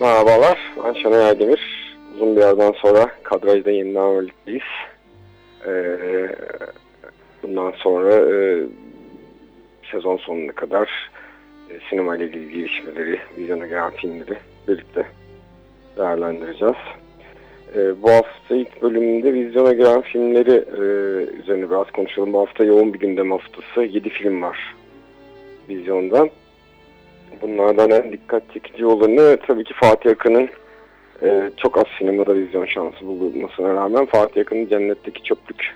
Merhabalar, ben Şenay Aydemir. Uzun bir yerden sonra kadrajda yeniden birlikteyiz. Ee, bundan sonra e, sezon sonuna kadar e, sinema ile ilgili gelişmeleri, vizyona gelen filmleri birlikte değerlendireceğiz. E, bu hafta ilk bölümünde vizyona gelen filmleri e, üzerine biraz konuşalım. Bu hafta yoğun bir gündem haftası. 7 film var vizyonda. Bunlardan en dikkat çekici olanı tabii ki Fatih Akın'ın e, çok az sinemada vizyon şansı bulunmasına rağmen Fatih Akın'ın Cennetteki Çöplük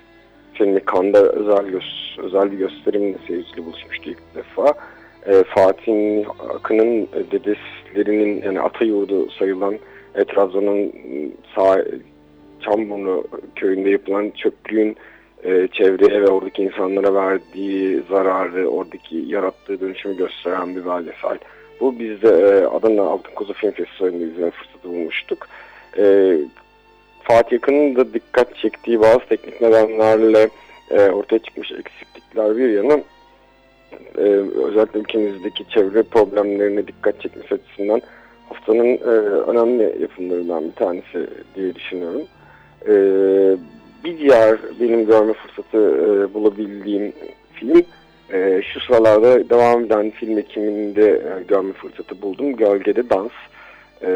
filmi Kanda özel, göz, özel bir gösterimle seyirciyle buluşmuştu ilk defa. E, Fatih Akın'ın dedeslerinin yani ata yurdu sayılan e, Trabzon'un sağ Çamburnu köyünde yapılan çöplüğün e, çevreye ve oradaki insanlara verdiği zararı, oradaki yarattığı dönüşümü gösteren bir belgesel. Bu biz de e, Adana Altın Kuzu Film Festivali'nde izleme fırsatı bulmuştuk. E, Fatih Yakın'ın da dikkat çektiği bazı teknik nedenlerle e, ortaya çıkmış eksiklikler bir yana e, özellikle ülkemizdeki çevre problemlerine dikkat çekmesi açısından haftanın e, önemli yapımlarından bir tanesi diye düşünüyorum. E, bir diğer benim görme fırsatı e, bulabildiğim film e, şu sıralarda devam eden film ekiminde e, görme fırsatı buldum. Gölgede Dans. E,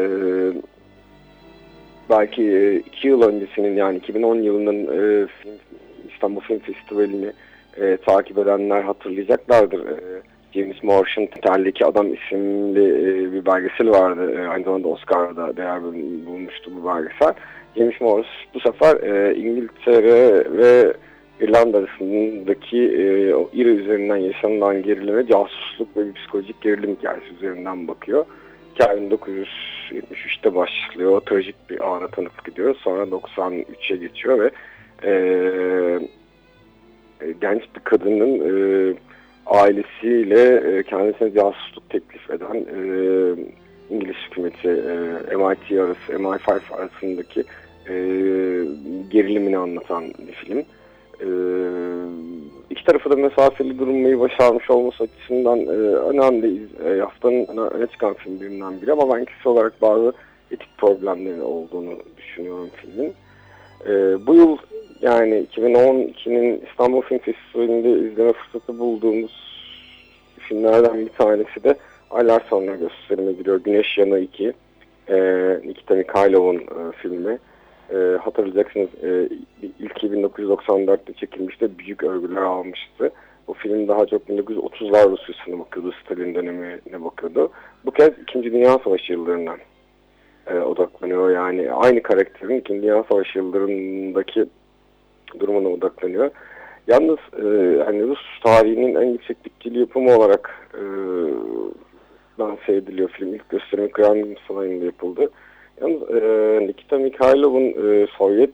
belki e, iki yıl öncesinin yani 2010 yılının e, film, İstanbul Film Festivali'ni e, takip edenler hatırlayacaklardır. E, James Morrison Ter'deki Adam isimli e, bir belgesel vardı. E, aynı zamanda Oscar'da değer bulmuştu bu belgesel. James Morris bu sefer e, İngiltere ve İrlanda arasındaki e, o İRA üzerinden yaşanılan gerilime casusluk ve psikolojik gerilim hikayesi üzerinden bakıyor. Hikaye 1973'te başlıyor. Trajik bir ana tanıklık ediyor. Sonra 93'e geçiyor ve e, e, genç bir kadının e, ailesiyle e, kendisine casusluk teklif eden e, İngiliz hükümeti e, MIT arası, MI5 arasındaki e, gerilimini anlatan bir film. E, iki tarafı da mesafeli durmayı başarmış olması açısından e, önemli. E, haftanın öne çıkan filmlerinden biri ama ben kişi olarak bazı etik problemleri olduğunu düşünüyorum filmin. E, bu yıl yani 2012'nin İstanbul Film Festivali'nde izleme fırsatı bulduğumuz filmlerden bir tanesi de aylar sonra gösterime giriyor. Güneş Yanı 2. E, Nikita Mikhailov'un e, filmi. E, hatırlayacaksınız e, ilki 1994'te çekilmişti. Büyük övgüler almıştı. Bu film daha çok 1930'lar Rusya'sına bakıyordu. Stalin dönemine bakıyordu. Bu kez 2. Dünya Savaşı yıllarından e, odaklanıyor. Yani aynı karakterin 2. Dünya Savaşı yıllarındaki durumuna odaklanıyor. Yalnız e, hani Rus tarihinin en yüksek bütçeli yapımı olarak e, lanse ediliyor film. İlk gösterimi Kremlin Sarayı'nda yapıldı. Yalnız e, Nikita Mikhailov'un e, Sovyet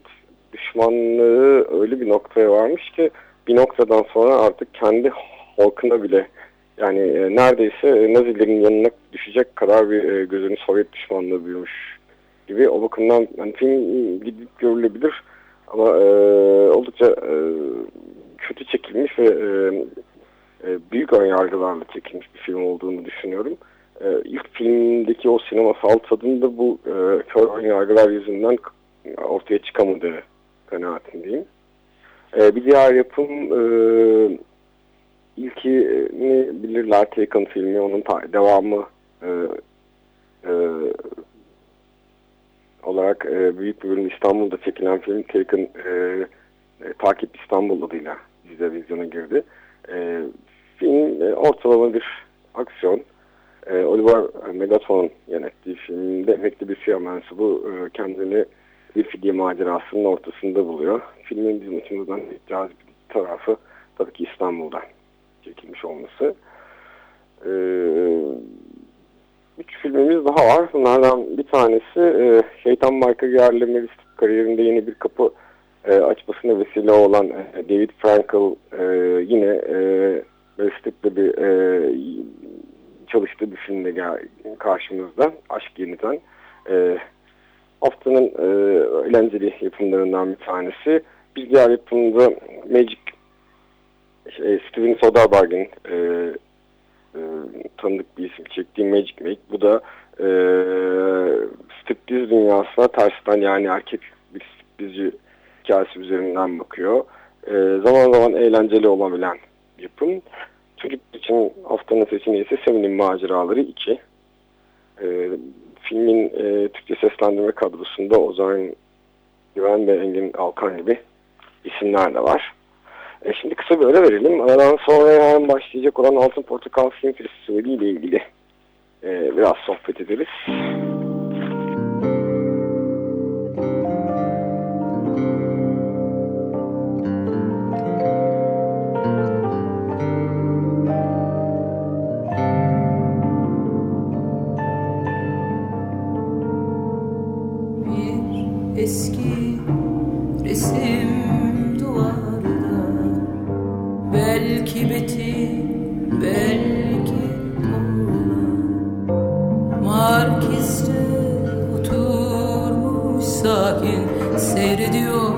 düşmanlığı öyle bir noktaya varmış ki bir noktadan sonra artık kendi halkına bile yani e, neredeyse Nazilerin yanına düşecek kadar bir e, gözünün Sovyet düşmanlığı büyümüş gibi. O bakımdan yani film gidip görülebilir ama e, oldukça e, kötü çekilmiş ve e, e, büyük önyargılarla çekilmiş bir film olduğunu düşünüyorum. E, ilk filmdeki o sinemasal tadın da bu e, kör önyargılar yüzünden ortaya çıkamadığı kanaatindeyim. E, bir diğer yapım e, ilkini bilirler Taken filmi, onun devamı e, e, olarak e, büyük bir bölüm İstanbul'da çekilen film Taken e, e, Takip İstanbul adıyla bize vizyona girdi. E, film e, ortalama bir aksiyon. Megaton'un yönettiği filmde emekli bir siyah mensubu e, kendini bir fidye macerasının ortasında buluyor. Filmin bizim açımızdan cazip bir tarafı tabii ki İstanbul'da çekilmiş olması. E, üç filmimiz daha var. Bunlardan bir tanesi e, Şeytan Marka Gerli Melis kariyerinde yeni bir kapı e, açmasına vesile olan e, David Frankel yine e, Melis'te bir e, çalıştığı bir filmde gel karşımızda. Aşk Yeniden. E, haftanın e, eğlenceli yapımlarından bir tanesi. Bir diğer yapımda Magic şey, Steven Soderbergh'in e, e, tanıdık bir isim çektiği Magic Make. Bu da e, striptiz dünyasına tersten yani erkek bir striptizci hikayesi üzerinden bakıyor. E, zaman zaman eğlenceli olabilen yapım. Çocuk için haftanın seçeneği ise Semin'in Maceraları 2. E, filmin e, Türkçe seslendirme kadrosunda Ozan Güven ve Engin Alkan gibi isimler de var. E şimdi kısa bir ara verelim. Aradan sonra hemen başlayacak olan Altın Portakal Film Festivali ile ilgili e, biraz sohbet ederiz. belki ona Markiste oturmuş sakin. Seyrediyor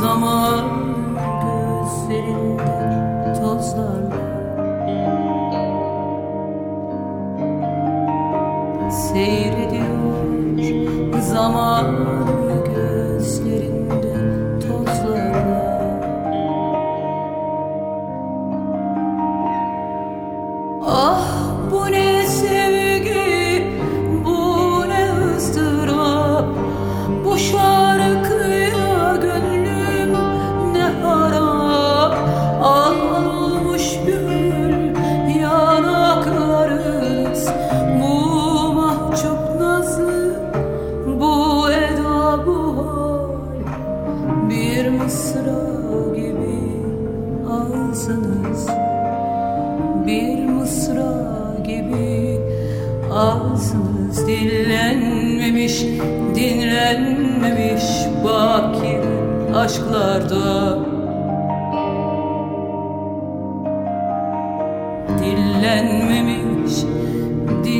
zaman.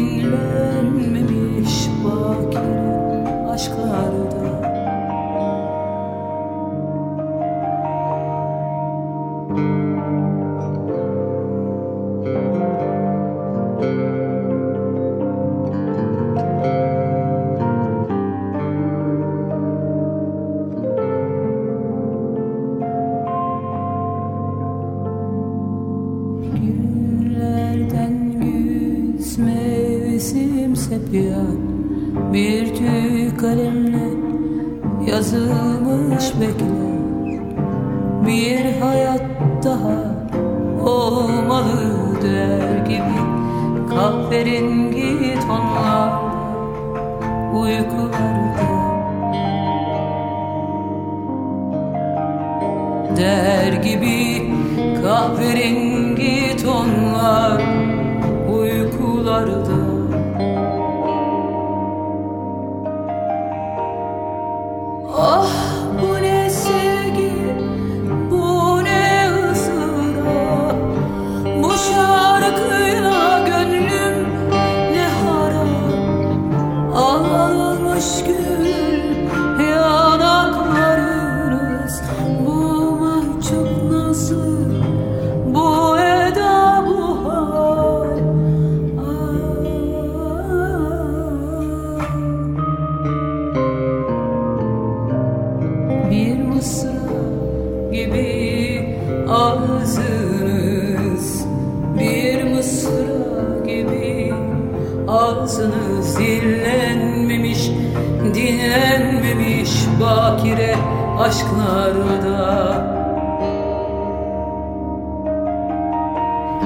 情人。aç bekle Bir hayat daha olmalı der gibi. Kahverengi tonlarda uykularda. Der gibi kahverengi tonlar uykularda. düşmüş bakire aşklarda.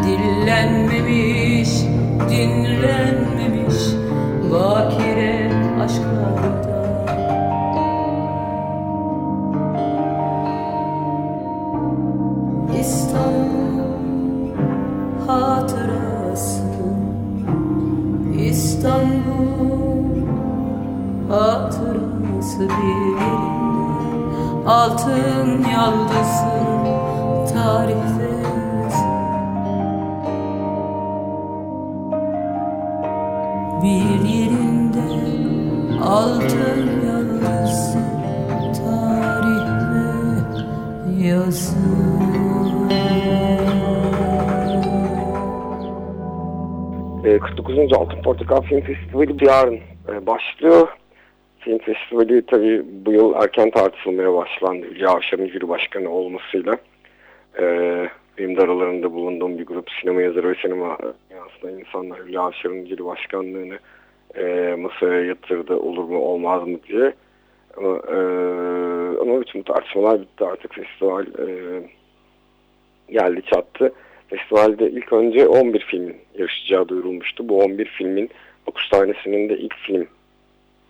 Dillenmemiş, dinlenmemiş bakire aşklarda. Altın yaldızı tarihte yazı E, ee, 49. Altın Portakal Film Festivali yarın e, başlıyor. Film Festivali tabii bu yıl erken tartışılmaya başlandı. Hülya Avşar'ın jüri olmasıyla. E, benim de aralarında bulunduğum bir grup sinema yazarı ve sinema aslında insanlar Hülya Avşar'ın jüri başkanlığını e, masaya yatırdı olur mu olmaz mı diye. Ama, e, ama bütün tartışmalar bitti artık festival e, geldi çattı. Festivalde ilk önce 11 filmin yarışacağı duyurulmuştu. Bu 11 filmin 9 tanesinin de ilk film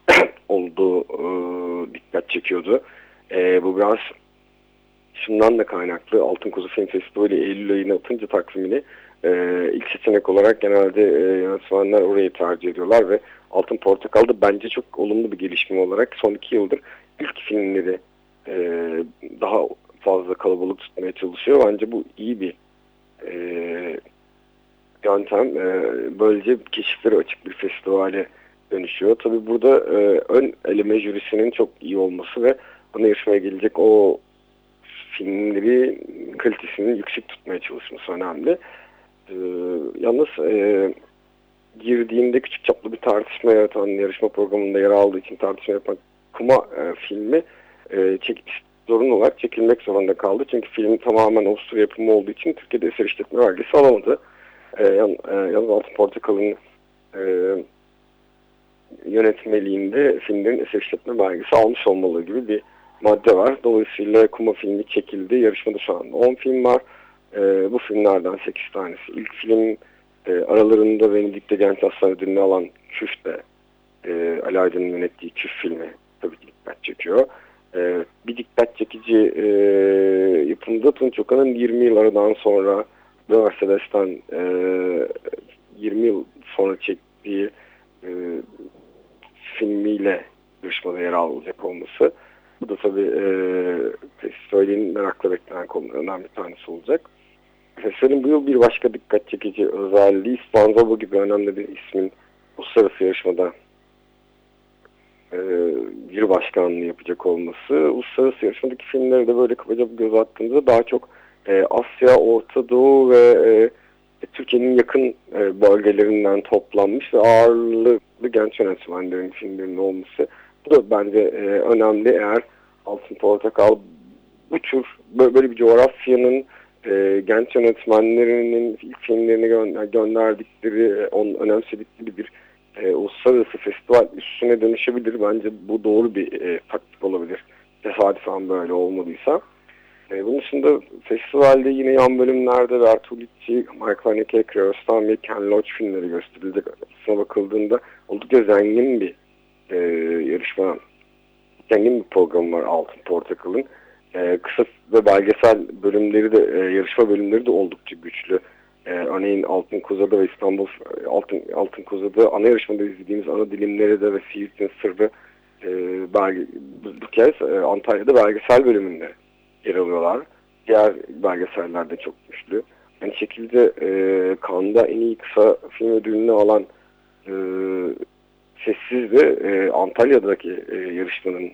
olduğu e, dikkat çekiyordu. E, bu biraz şundan da kaynaklı Altın Kuzu Film Festivali Eylül ayına atınca takvimini e, ilk seçenek olarak genelde e, yönetmenler orayı tercih ediyorlar ve Altın Portakal'da bence çok olumlu bir gelişme olarak son iki yıldır ilk filmleri e, daha fazla kalabalık tutmaya çalışıyor. Bence bu iyi bir e, yöntem. E, böylece keşifleri açık bir festivale dönüşüyor. Tabii burada e, ön eleme jürisinin çok iyi olması ve buna yarışmaya gelecek o filmleri kalitesini yüksek tutmaya çalışması önemli. E, yalnız e, girdiğinde küçük çaplı bir tartışma yaratan yarışma programında yer aldığı için tartışma yapan Kuma e, filmi e, çekmiş zorunlu olarak çekilmek zorunda kaldı. Çünkü film tamamen Avusturya yapımı olduğu için Türkiye'de eser işletme vergisi alamadı. E, yan, e, yalnız Altın Portakal'ın e, yönetmeliğinde filmlerin eser işletme belgesi almış olmalı gibi bir madde var. Dolayısıyla Kuma filmi çekildi. Yarışmada şu anda 10 film var. E, bu filmlerden 8 tanesi. İlk film e, aralarında Venedik'te Genç Aslan ödülünü alan Küf'te e, Ali Aydın'ın yönettiği Küf filmi tabii ki dikkat çekiyor. E, bir dikkat çekici e, yapımda Tunç Okan'ın 20 yıl aradan sonra Mercedes'ten e, 20 yıl sonra çektiği e, filmiyle yarışmada yer alacak olması. Bu da tabii e, festivalin merakla beklenen konularından bir tanesi olacak. Festivalin bu yıl bir başka dikkat çekici özelliği Spanzobo gibi önemli bir ismin uluslararası yarışmada e, bir başkanlığı yapacak olması. Uluslararası yarışmadaki filmleri de böyle kabaca göz attığımızda daha çok e, Asya, Orta Doğu ve e, Türkiye'nin yakın e, bölgelerinden toplanmış ve ağırlıklı genç yönetmenlerin filmlerinin olması. Bu da bence e, önemli eğer Altın Portakal bu tür böyle bir coğrafyanın e, genç yönetmenlerinin ilk filmlerini gö gönderdikleri, e, onun önemsedikleri bir e, uluslararası festival üstüne dönüşebilir. Bence bu doğru bir e, taktik olabilir. Tesadüfen böyle olmadıysa. E, bunun dışında festivalde yine yan bölümlerde Bertolucci, Michael Haneke, Kiarostami, Ken Loach filmleri gösterilecek. Aslına bakıldığında oldukça zengin bir e, yarışma, zengin bir program var Altın Portakal'ın. E, kısa ve belgesel bölümleri de, e, yarışma bölümleri de oldukça güçlü. E, örneğin Altın Kuza'da ve İstanbul Altın, Altın Kuza'da ana yarışmada izlediğimiz ana dilimleri de ve Siirt'in sırrı e, belge, bu kez e, Antalya'da belgesel bölümünde yer alıyorlar. Diğer belgeseller de çok güçlü. Aynı şekilde e, Cannes'da en iyi kısa film ödülünü alan e, Sessiz de e, Antalya'daki e, yarışmanın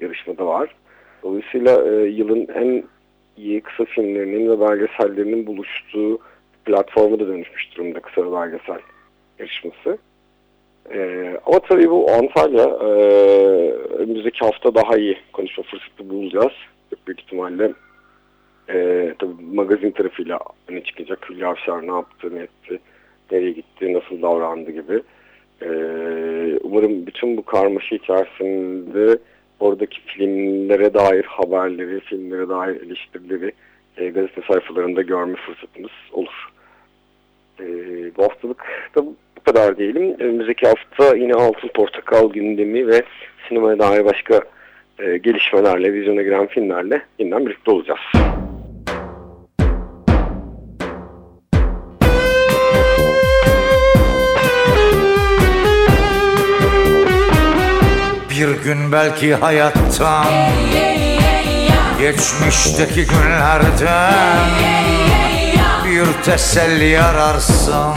yarışmada var. Dolayısıyla e, yılın en iyi kısa filmlerinin ve belgesellerinin buluştuğu platformu da dönüşmüş durumda kısa belgesel yarışması. Ee, ama tabii bu Antalya e, önümüzdeki hafta daha iyi konuşma fırsatı bulacağız. Büyük ihtimalle e, tabii magazin tarafıyla öne çıkacak. Hülya Avşar ne yaptı, ne etti, nereye gitti, nasıl davrandı gibi. E, umarım bütün bu karmaşa içerisinde oradaki filmlere dair haberleri, filmlere dair eleştirileri e, gazete sayfalarında görme fırsatımız olur. E, bu haftalık da bu kadar diyelim. Önümüzdeki hafta yine Altın Portakal gündemi ve sinemaya dair başka e, gelişmelerle, vizyona giren filmlerle yeniden birlikte olacağız. Gün belki hayattan Geçmişteki günlerden Bir teselli ararsın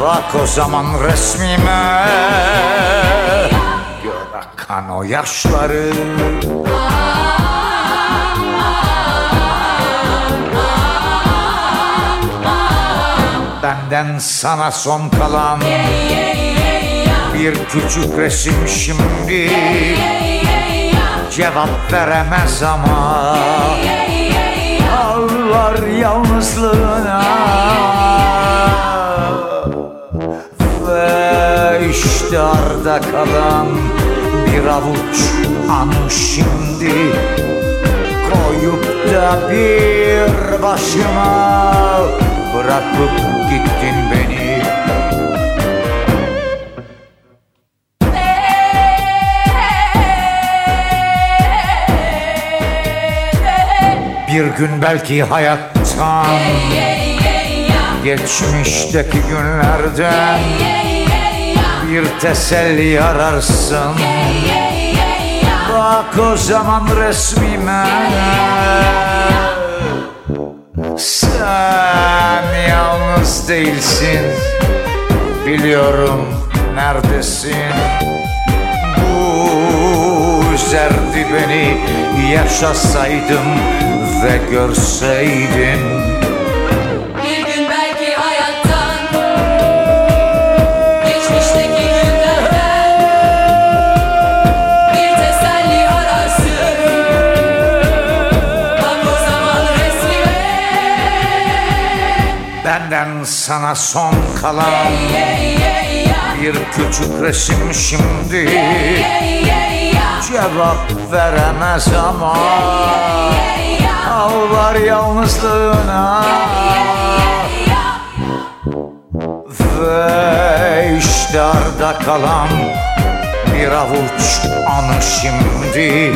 Bak o zaman resmime Gör akan o yaşları Benden sana son kalan Bir küçük resim şimdi. Cevap veremez ama Ağlar yalnızlığına. Ve işte arda kalan Bir avuç anı şimdi. Koyup da bir başıma Bırakıp gittin beni Bir gün belki hayattan Geçmişteki günlerden Bir teselli ararsın. Bak o zaman resmime. Sen yalnız değilsin. Biliyorum neredesin. Bu üzerdi beni. Yaşasaydım ve görseydin Benden sana son kalan Bir küçük resim şimdi. Cevap veremez ama Ağlar yalnızlığına. Ve işte arda kalan Bir avuç anı şimdi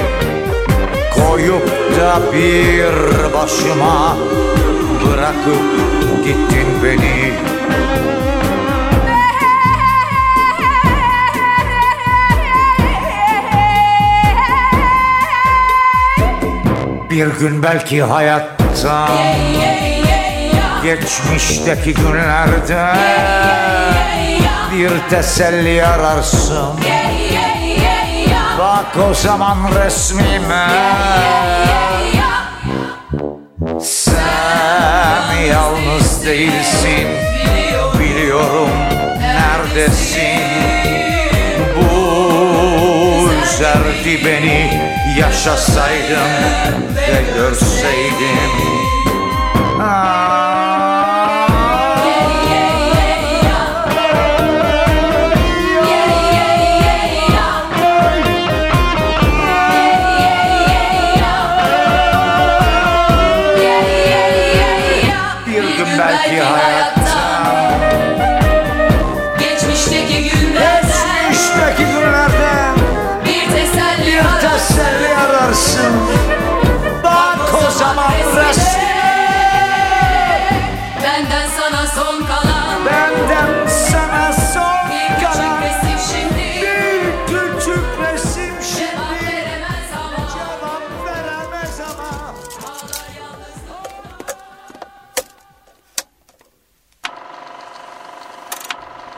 Koyup da bir başıma Bırakıp gittin beni Bir gün belki hayattan Geçmişteki günlerde Bir teselli ararsın. Bak o zaman resmime. Sen yalnız değilsin Biliyorum neredesin? Bu üzerdi beni Yaşasaydım ve görseydim